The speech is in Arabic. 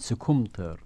سكومتر